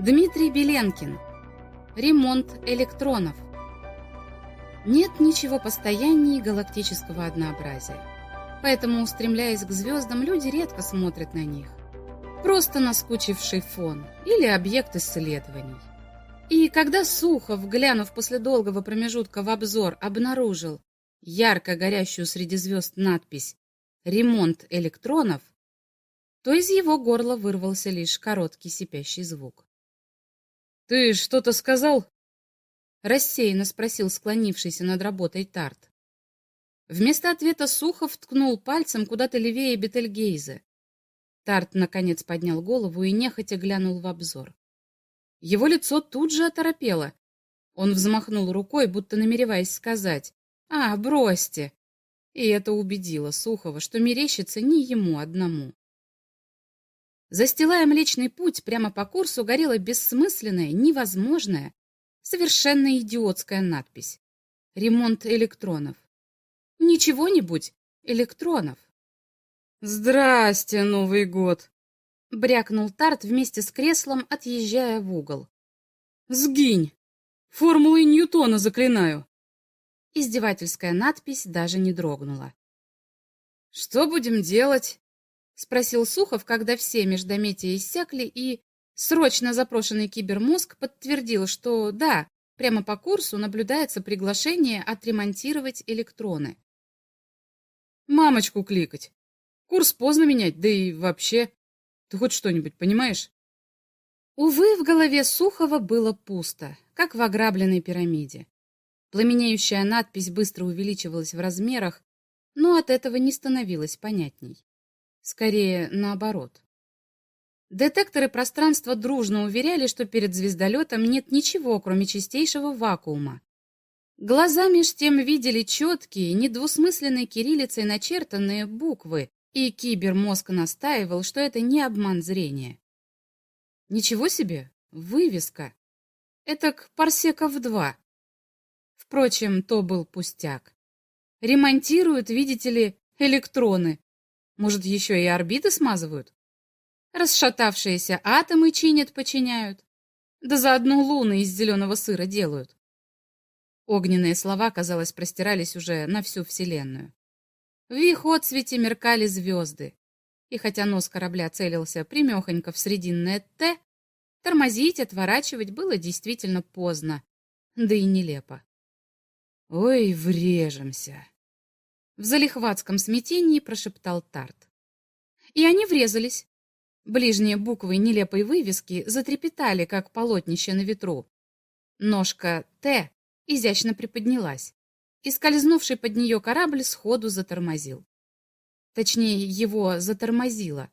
Дмитрий Беленкин. Ремонт электронов. Нет ничего постояннее галактического однообразия. Поэтому, устремляясь к звездам, люди редко смотрят на них. Просто наскучивший фон или объект исследований. И когда Сухов, глянув после долгого промежутка в обзор, обнаружил ярко горящую среди звезд надпись «Ремонт электронов», то из его горла вырвался лишь короткий сипящий звук. «Ты что-то сказал?» — рассеянно спросил склонившийся над работой Тарт. Вместо ответа Сухов ткнул пальцем куда-то левее Бетельгейзе. Тарт, наконец, поднял голову и нехотя глянул в обзор. Его лицо тут же оторопело. Он взмахнул рукой, будто намереваясь сказать «А, бросьте!» И это убедило Сухова, что мерещится не ему одному. Застилая млечный путь прямо по курсу горела бессмысленная, невозможная, совершенно идиотская надпись. Ремонт электронов. Не чего-нибудь, электронов. «Здрасте, Новый год!» — брякнул Тарт вместе с креслом, отъезжая в угол. «Сгинь! Формулы Ньютона заклинаю!» Издевательская надпись даже не дрогнула. «Что будем делать?» спросил Сухов, когда все междометия иссякли, и, срочно запрошенный кибермозг подтвердил, что да, прямо по курсу наблюдается приглашение отремонтировать электроны. «Мамочку кликать! Курс поздно менять, да и вообще! Ты хоть что-нибудь понимаешь?» Увы, в голове Сухова было пусто, как в ограбленной пирамиде. Пламенеющая надпись быстро увеличивалась в размерах, но от этого не становилось понятней. Скорее, наоборот. Детекторы пространства дружно уверяли, что перед звездолетом нет ничего, кроме чистейшего вакуума. Глаза меж тем видели четкие, недвусмысленной кириллицей начертанные буквы, и кибермозг настаивал, что это не обман зрения. Ничего себе, вывеска. Это к парсеков два. Впрочем, то был пустяк. Ремонтируют, видите ли, электроны, может, еще и орбиты смазывают? Расшатавшиеся атомы чинят-починяют. Да заодно луны из зеленого сыра делают. Огненные слова, казалось, простирались уже на всю Вселенную. В их отсвете меркали звезды. И хотя нос корабля целился примехонько в срединное «Т», тормозить, отворачивать было действительно поздно, да и нелепо. «Ой, врежемся!» В залихватском смятении прошептал Тарт. И они врезались. Ближние буквы нелепой вывески затрепетали, как полотнище на ветру. Ножка «Т» изящно приподнялась, и скользнувший под нее корабль сходу затормозил. Точнее, его затормозило.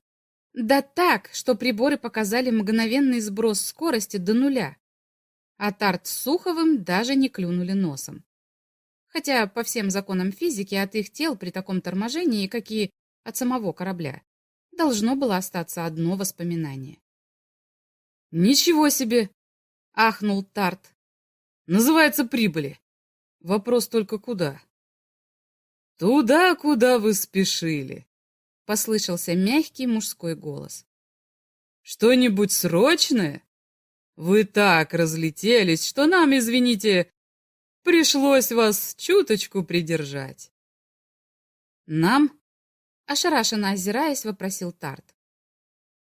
Да так, что приборы показали мгновенный сброс скорости до нуля. А Тарт с Суховым даже не клюнули носом хотя по всем законам физики от их тел при таком торможении, как и от самого корабля, должно было остаться одно воспоминание. «Ничего себе!» — ахнул Тарт. «Называется прибыли. Вопрос только куда?» «Туда, куда вы спешили!» — послышался мягкий мужской голос. «Что-нибудь срочное? Вы так разлетелись, что нам, извините, Пришлось вас чуточку придержать. Нам? Ошарашенно озираясь, вопросил Тарт.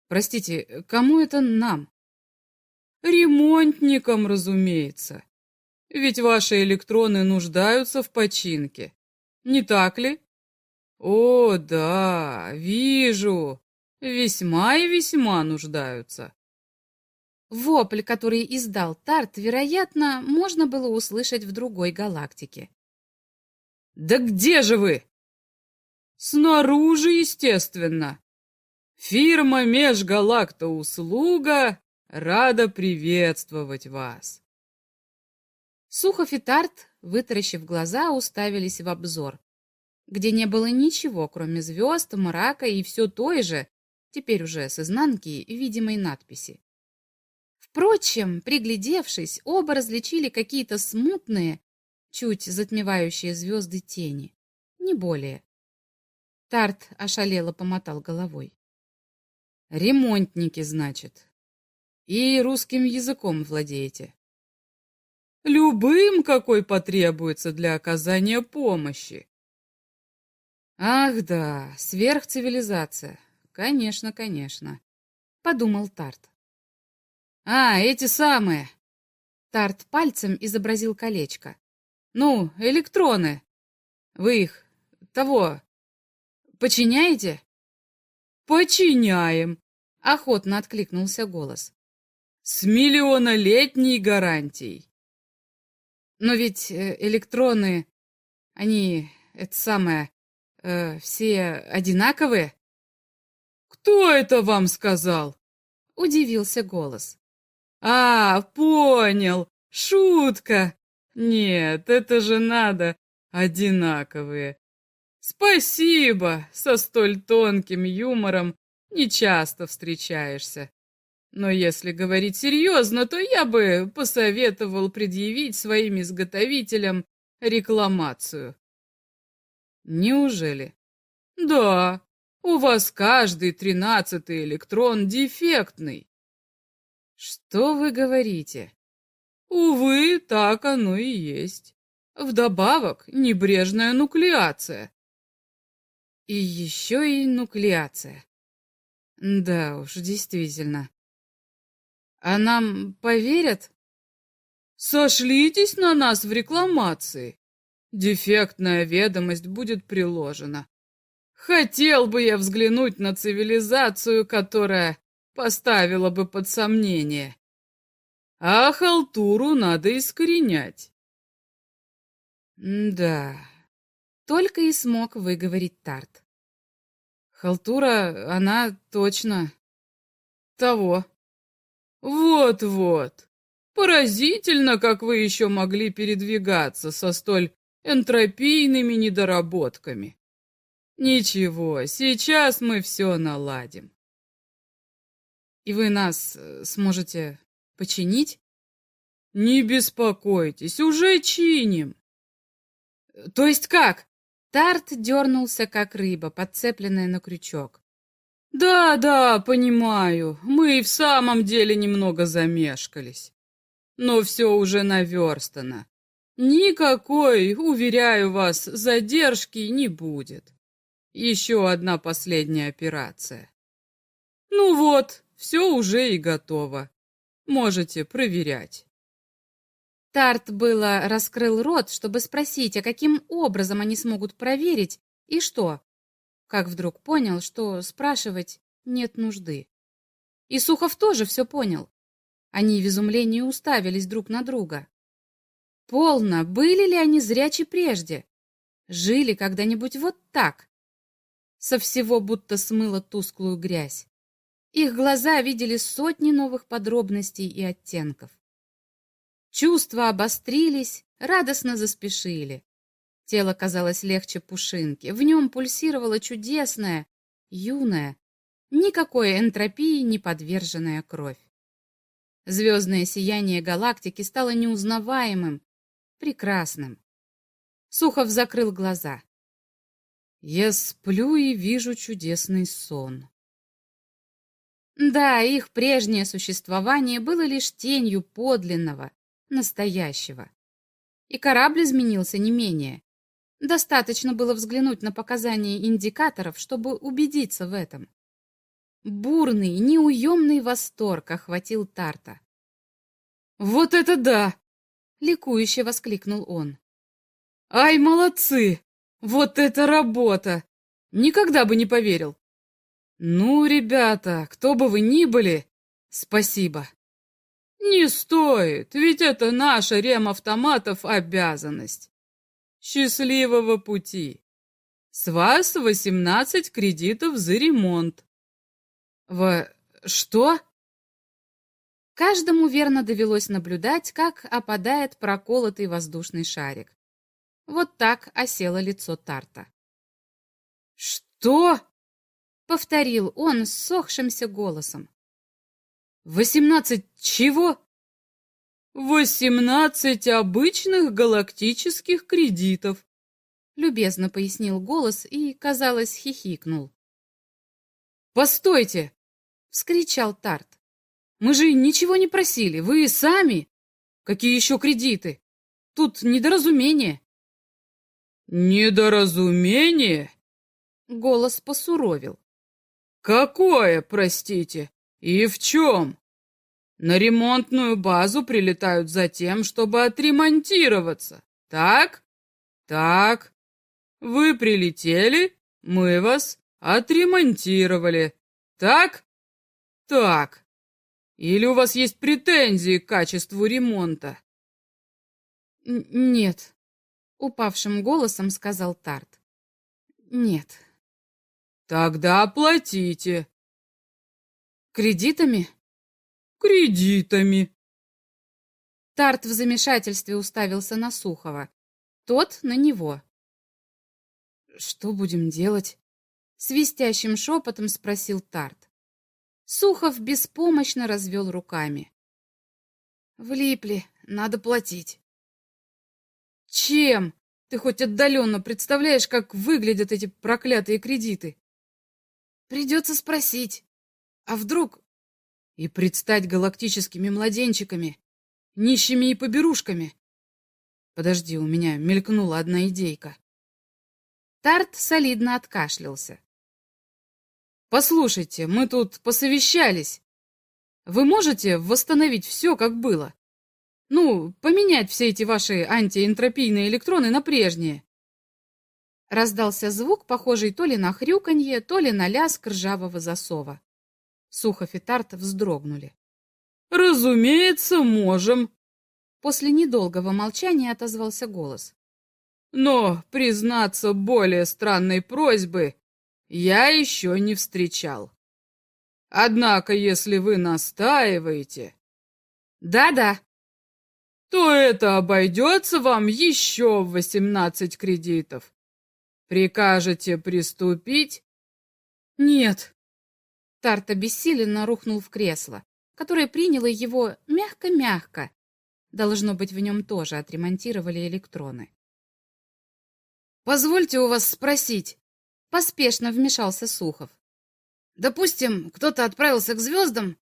Простите, кому это нам? Ремонтникам, разумеется. Ведь ваши электроны нуждаются в починке. Не так ли? О, да, вижу. Весьма и весьма нуждаются. Вопль, который издал Тарт, вероятно, можно было услышать в другой галактике. «Да где же вы?» «Снаружи, естественно. Фирма Межгалактоуслуга рада приветствовать вас». Сухов и Тарт, вытаращив глаза, уставились в обзор, где не было ничего, кроме звезд, мрака и все той же, теперь уже с изнанки, видимой надписи. Впрочем, приглядевшись, оба различили какие-то смутные, чуть затмевающие звезды тени. Не более. Тарт ошалело помотал головой. «Ремонтники, значит. И русским языком владеете?» «Любым, какой потребуется для оказания помощи». «Ах да, сверхцивилизация. Конечно, конечно», — подумал Тарт. А, эти самые. Тарт пальцем изобразил колечко. Ну, электроны. Вы их... того... починяете? Починяем, охотно откликнулся голос. С миллионолетней гарантией. Но ведь э, электроны, они, это самое, э, все одинаковые. Кто это вам сказал? Удивился голос. А, понял! Шутка! Нет, это же надо! Одинаковые! Спасибо! Со столь тонким юмором не часто встречаешься. Но если говорить серьезно, то я бы посоветовал предъявить своим изготовителям рекламацию. Неужели? Да, у вас каждый тринадцатый электрон дефектный. Что вы говорите? Увы, так оно и есть. Вдобавок небрежная нуклеация. И еще и нуклеация. Да уж, действительно. А нам поверят? Сошлитесь на нас в рекламации. Дефектная ведомость будет приложена. Хотел бы я взглянуть на цивилизацию, которая поставила бы под сомнение. А халтуру надо искоренять. «Да», — только и смог выговорить Тарт. «Халтура, она точно того». «Вот-вот! Поразительно, как вы еще могли передвигаться со столь энтропийными недоработками. Ничего, сейчас мы все наладим и вы нас э, сможете починить?» «Не беспокойтесь, уже чиним!» «То есть как?» Тарт дернулся, как рыба, подцепленная на крючок. «Да, да, понимаю, мы и в самом деле немного замешкались. Но все уже наверстано. Никакой, уверяю вас, задержки не будет. Еще одна последняя операция. Ну вот, все уже и готово. Можете проверять. Тарт было раскрыл рот, чтобы спросить, а каким образом они смогут проверить и что. Как вдруг понял, что спрашивать нет нужды. И Сухов тоже все понял. Они в изумлении уставились друг на друга. Полно, были ли они зрячи прежде? Жили когда-нибудь вот так? Со всего будто смыло тусклую грязь. Их глаза видели сотни новых подробностей и оттенков. Чувства обострились, радостно заспешили. Тело казалось легче пушинки, в нем пульсировала чудесная, юная, никакой энтропии не подверженная кровь. Звездное сияние галактики стало неузнаваемым, прекрасным. Сухов закрыл глаза. «Я сплю и вижу чудесный сон», Да, их прежнее существование было лишь тенью подлинного, настоящего. И корабль изменился не менее. Достаточно было взглянуть на показания индикаторов, чтобы убедиться в этом. Бурный, неуемный восторг охватил Тарта. «Вот это да!» — ликующе воскликнул он. «Ай, молодцы! Вот это работа! Никогда бы не поверил! Ну, ребята, кто бы вы ни были, спасибо!» «Не стоит, ведь это наша ремавтоматов обязанность. Счастливого пути! С вас восемнадцать кредитов за ремонт. В... что? Каждому верно довелось наблюдать, как опадает проколотый воздушный шарик. Вот так осело лицо Тарта. «Что?» — повторил он ссохшимся голосом. «Восемнадцать чего?» «Восемнадцать обычных галактических кредитов», — любезно пояснил голос и, казалось, хихикнул. «Постойте!» — вскричал Тарт. Мы же ничего не просили, вы сами. Какие еще кредиты? Тут недоразумение. Недоразумение? Голос посуровил. Какое, простите, и в чем? На ремонтную базу прилетают за тем, чтобы отремонтироваться, так? Так. Вы прилетели, мы вас отремонтировали, так? Так. Или у вас есть претензии к качеству ремонта? нет, упавшим голосом сказал Тарт. Нет. Тогда оплатите. Кредитами? Кредитами. Тарт в замешательстве уставился на Сухова. Тот на него. Что будем делать? Свистящим шепотом спросил Тарт. Сухов беспомощно развел руками. Влипли, надо платить. Чем? Ты хоть отдаленно представляешь, как выглядят эти проклятые кредиты? Придется спросить. А вдруг... И предстать галактическими младенчиками, нищими и поберушками. Подожди, у меня мелькнула одна идейка. Тарт солидно откашлялся. «Послушайте, мы тут посовещались. Вы можете восстановить все, как было? Ну, поменять все эти ваши антиэнтропийные электроны на прежние. Раздался звук, похожий то ли на хрюканье, то ли на лязг ржавого засова. Сухов и Тарт вздрогнули. «Разумеется, можем!» После недолгого молчания отозвался голос. «Но, признаться, более странной просьбы я еще не встречал. Однако, если вы настаиваете...» «Да-да», то это обойдется вам еще в 18 кредитов. Прикажете приступить? Нет. Тарта обессиленно рухнул в кресло, которое приняло его мягко-мягко. Должно быть, в нем тоже отремонтировали электроны. Позвольте у вас спросить, поспешно вмешался Сухов. Допустим, кто-то отправился к звездам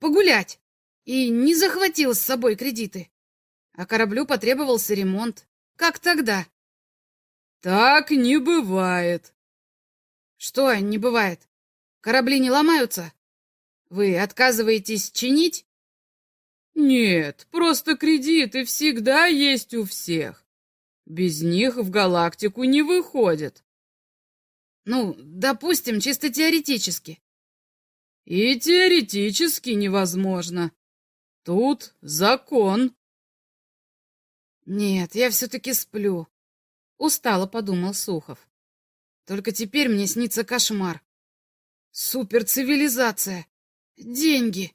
погулять и не захватил с собой кредиты. А кораблю потребовался ремонт. Как тогда? Так не бывает. Что не бывает? Корабли не ломаются? Вы отказываетесь чинить? Нет, просто кредиты всегда есть у всех. Без них в галактику не выходят. Ну, допустим, чисто теоретически. И теоретически невозможно. Тут закон. Нет, я все-таки сплю. Устало подумал Сухов. Только теперь мне снится кошмар. Суперцивилизация. Деньги.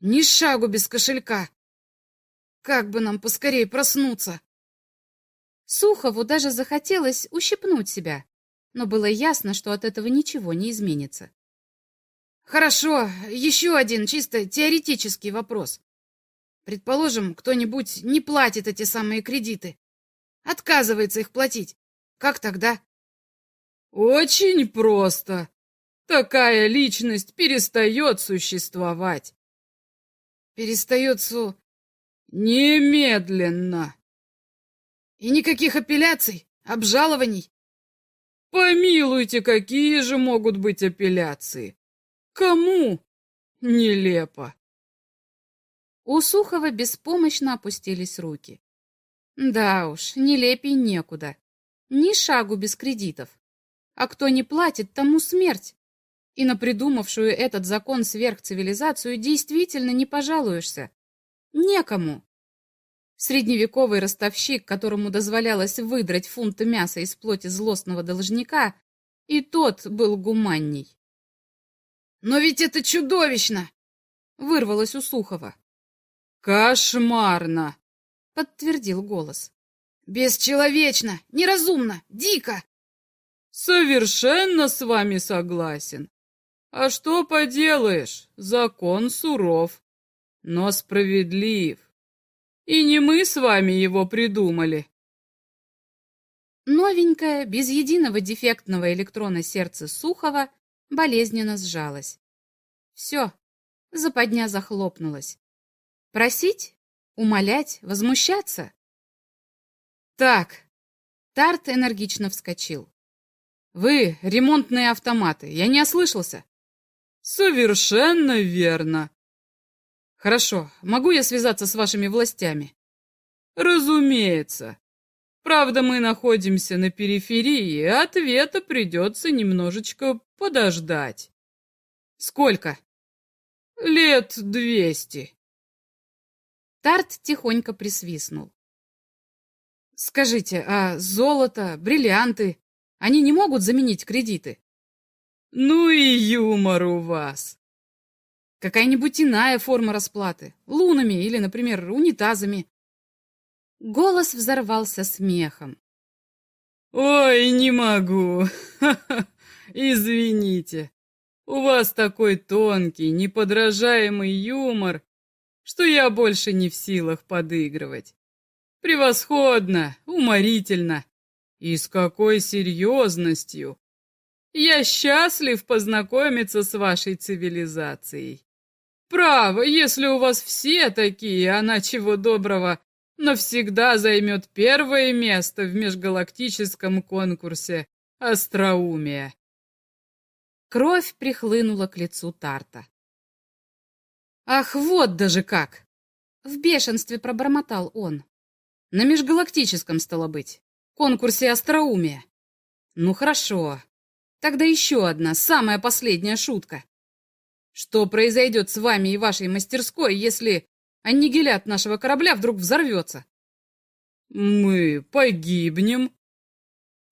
Ни шагу без кошелька. Как бы нам поскорее проснуться? Сухову даже захотелось ущипнуть себя, но было ясно, что от этого ничего не изменится. Хорошо, еще один чисто теоретический вопрос. Предположим, кто-нибудь не платит эти самые кредиты. отказывается их платить. Как тогда? Очень просто. Такая личность перестает существовать. Перестает су... Немедленно. И никаких апелляций, обжалований. Помилуйте, какие же могут быть апелляции? Кому? Нелепо. У Сухова беспомощно опустились руки. Да Дауж, нелепей некуда. Ни шагу без кредитов. А кто не платит, тому смерть. И на придумавшую этот закон сверхцивилизацию действительно не пожалуешься. Некому. Средневековый ростовщик, которому дозволялось выдрать фунт мяса из плоти злостного должника, и тот был гуманней. «Но ведь это чудовищно!» — вырвалось у Сухова. «Кошмарно!» подтвердил голос. «Бесчеловечно! Неразумно! Дико!» «Совершенно с вами согласен. А что поделаешь, закон суров, но справедлив. И не мы с вами его придумали». Новенькая, без единого дефектного электрона сердце Сухова болезненно сжалось. Все, западня захлопнулась. Просить Умолять? Возмущаться? Так. Тарт энергично вскочил. Вы ремонтные автоматы. Я не ослышался? Совершенно верно. Хорошо. Могу я связаться с вашими властями? Разумеется. Правда, мы находимся на периферии, и ответа придется немножечко подождать. Сколько? Лет двести. Тарт тихонько присвистнул. Скажите, а золото, бриллианты, они не могут заменить кредиты? Ну и юмор у вас. Какая-нибудь иная форма расплаты, лунами или, например, унитазами. Голос взорвался смехом. «Ой, не могу! Извините, у вас такой тонкий, неподражаемый юмор, что я больше не в силах подыгрывать. Превосходно, уморительно. И с какой серьезностью. Я счастлив познакомиться с вашей цивилизацией. Право, если у вас все такие, она чего доброго навсегда займет первое место в межгалактическом конкурсе «Остроумие». Кровь прихлынула к лицу Тарта. «Ах, вот даже как!» В бешенстве пробормотал он. «На межгалактическом, стало быть. Конкурсе остроумия. Ну хорошо. Тогда еще одна, самая последняя шутка. Что произойдет с вами и вашей мастерской, если аннигилят нашего корабля вдруг взорвется?» «Мы погибнем».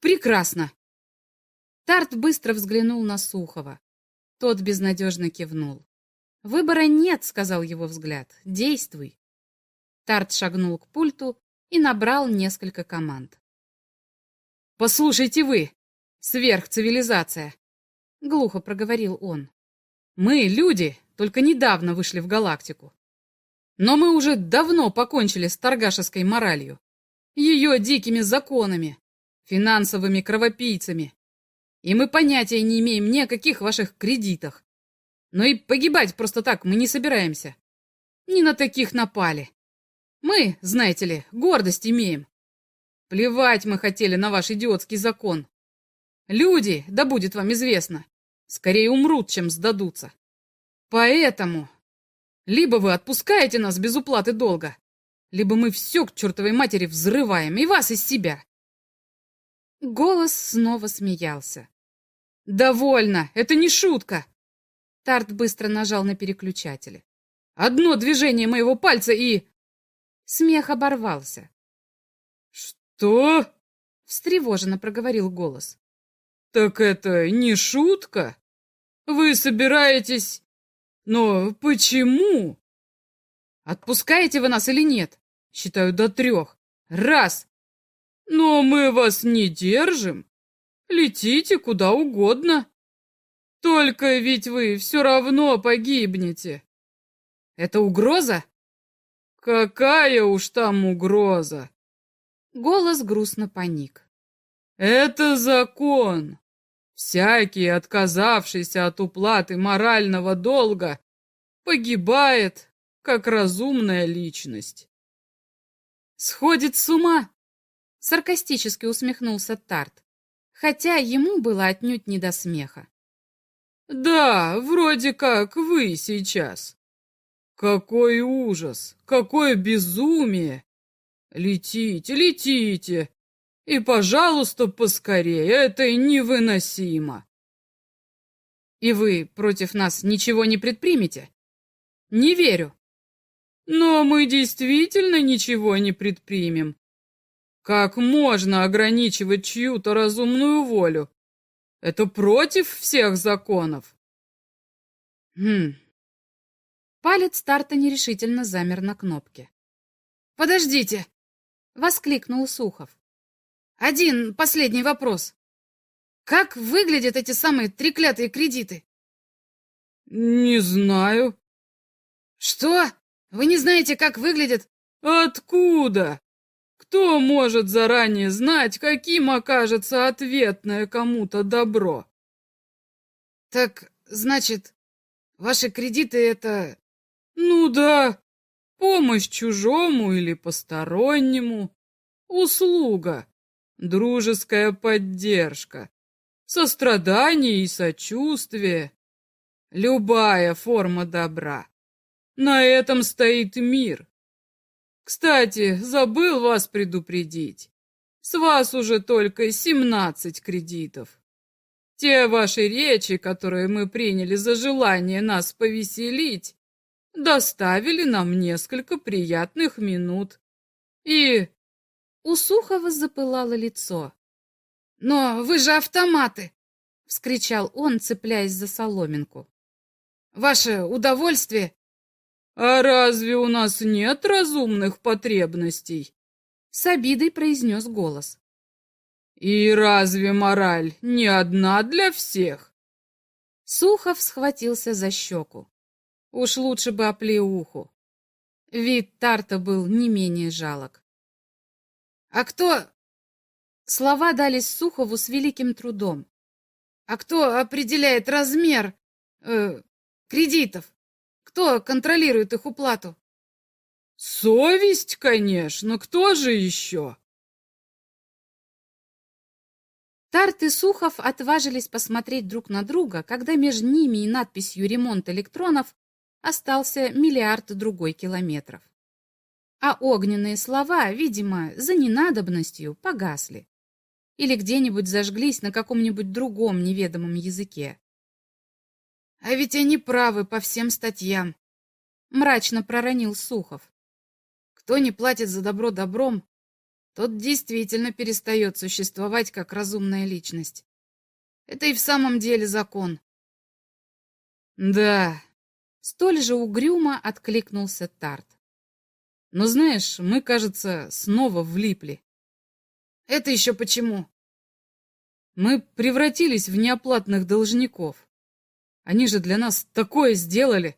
«Прекрасно!» Тарт быстро взглянул на Сухова. Тот безнадежно кивнул. «Выбора нет», — сказал его взгляд. «Действуй». Тарт шагнул к пульту и набрал несколько команд. «Послушайте вы, сверхцивилизация!» — глухо проговорил он. «Мы, люди, только недавно вышли в галактику. Но мы уже давно покончили с торгашеской моралью, ее дикими законами, финансовыми кровопийцами. И мы понятия не имеем ни о каких ваших кредитах. Но и погибать просто так мы не собираемся. Не на таких напали. Мы, знаете ли, гордость имеем. Плевать мы хотели на ваш идиотский закон. Люди, да будет вам известно, скорее умрут, чем сдадутся. Поэтому либо вы отпускаете нас без уплаты долга, либо мы все к чертовой матери взрываем, и вас из себя. Голос снова смеялся. «Довольно! Это не шутка!» Тарт быстро нажал на переключатели. «Одно движение моего пальца и...» Смех оборвался. «Что?» — встревоженно проговорил голос. «Так это не шутка? Вы собираетесь... Но почему?» «Отпускаете вы нас или нет?» «Считаю до трех. Раз!» «Но мы вас не держим. Летите куда угодно!» Только ведь вы все равно погибнете. Это угроза? Какая уж там угроза? Голос грустно поник. Это закон. Всякий, отказавшийся от уплаты морального долга, погибает, как разумная личность. Сходит с ума, саркастически усмехнулся Тарт, хотя ему было отнюдь не до смеха. Да, вроде как вы сейчас. Какой ужас, какое безумие. Летите, летите. И, пожалуйста, поскорее, это невыносимо. И вы против нас ничего не предпримете? Не верю. Но мы действительно ничего не предпримем. Как можно ограничивать чью-то разумную волю? Это против всех законов. Хм. Палец старта нерешительно замер на кнопке. Подождите, воскликнул Сухов. Один последний вопрос. Как выглядят эти самые треклятые кредиты? Не знаю. Что? Вы не знаете, как выглядят? Откуда? Кто может заранее знать, каким окажется ответное кому-то добро? Так, значит, ваши кредиты это... Ну да, помощь чужому или постороннему, услуга, дружеская поддержка, сострадание и сочувствие, любая форма добра. На этом стоит мир. Кстати, забыл вас предупредить. С вас уже только 17 кредитов. Те ваши речи, которые мы приняли за желание нас повеселить, доставили нам несколько приятных минут. И... У Сухова запылало лицо. «Но вы же автоматы!» — вскричал он, цепляясь за соломинку. «Ваше удовольствие «А разве у нас нет разумных потребностей?» С обидой произнес голос. «И разве мораль не одна для всех?» Сухов схватился за щеку. Уж лучше бы оплеуху. Вид Тарта был не менее жалок. «А кто...» Слова дались Сухову с великим трудом. «А кто определяет размер... Э, кредитов?» Кто контролирует их уплату? Совесть, конечно, кто же еще? Тарт и Сухов отважились посмотреть друг на друга, когда между ними и надписью «Ремонт электронов» остался миллиард другой километров. А огненные слова, видимо, за ненадобностью погасли или где-нибудь зажглись на каком-нибудь другом неведомом языке. «А ведь они правы по всем статьям», — мрачно проронил Сухов. «Кто не платит за добро добром, тот действительно перестает существовать как разумная личность. Это и в самом деле закон». «Да», — столь же угрюмо откликнулся Тарт. «Но знаешь, мы, кажется, снова влипли». «Это еще почему?» «Мы превратились в неоплатных должников». Они же для нас такое сделали.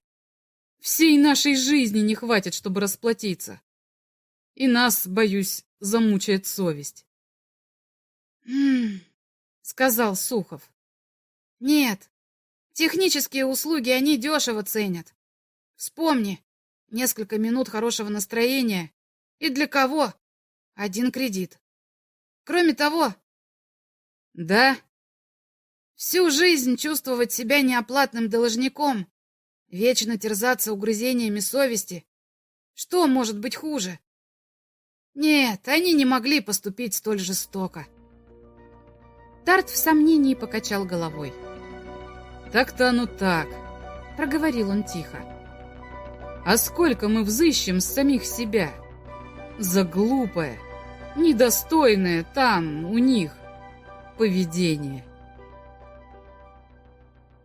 Всей нашей жизни не хватит, чтобы расплатиться. И нас, боюсь, замучает совесть. «М-м-м», сказал Сухов. «Нет, технические услуги они дешево ценят. Вспомни, несколько минут хорошего настроения. И для кого? Один кредит. Кроме того...» «Да», Всю жизнь чувствовать себя неоплатным должником, вечно терзаться угрызениями совести. Что может быть хуже? Нет, они не могли поступить столь жестоко. Тарт в сомнении покачал головой. «Так-то оно так», — проговорил он тихо. «А сколько мы взыщем с самих себя? За глупое, недостойное там, у них, поведение».